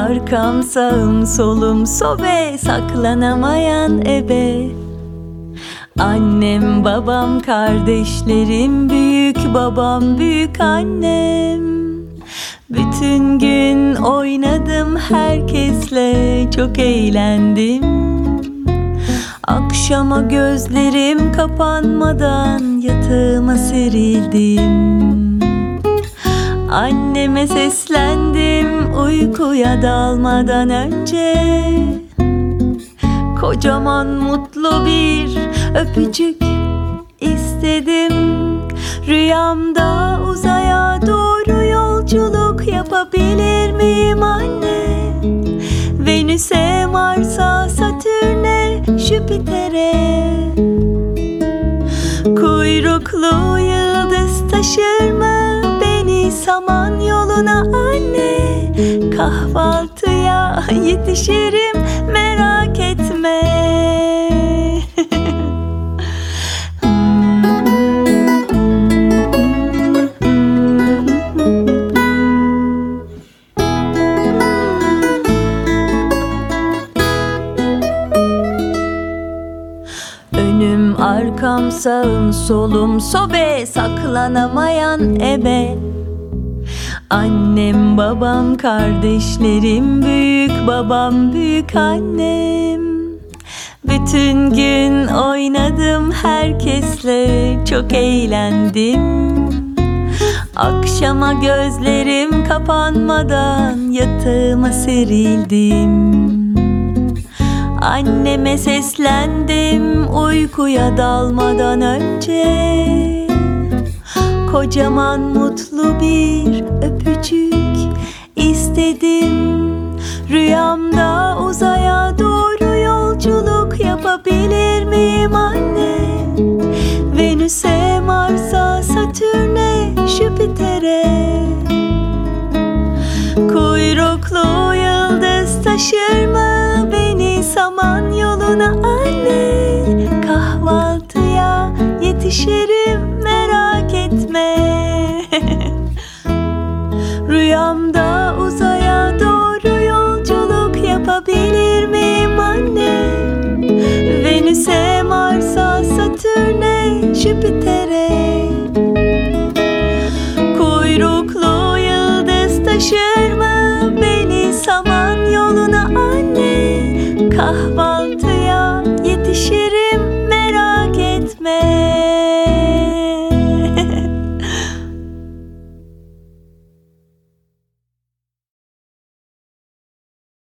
arkam sağım solum sobe saklanamayan ebe. Annem babam kardeşlerim büyük babam büyük annem. Bütün gün oynadım herkesle çok eğlendim. Akşama gözlerim kapanmadan yatağıma serildim Anneme seslendim uykuya dalmadan önce. Kocaman mutlu bir öpücük istedim. Rüyamda uzaya doğru yolculuk yapabilir miyim anne? Venüs'e, Mars'a, Satürn'e, Jüpiter'e. Kuyruklu yıldız taşır mı saman yoluna anne. Kahvaltıya yetişirim merak etme. Önüm arkam sağım solum sobe saklanamayan ebe Annem babam kardeşlerim büyük babam büyük annem. Bütün gün oynadım herkesle çok eğlendim. Akşama gözlerim kapanmadan yatağıma serildim. Anneme seslendim uykuya dalmadan önce Kocaman mutlu bir öpücük istedim. Rüyamda uzaya doğru yolculuk yapabilir miyim anne? Venüs'e, Mars'a, Satürn'e, Jüpiter'e. Kuyruklu yıldız taşır mı beni saman yoluna anne? Kahvaltıya yetişirim Jüpiter'e Kuyruklu yıldız taşır mı beni? Saman yoluna anne Kahvaltı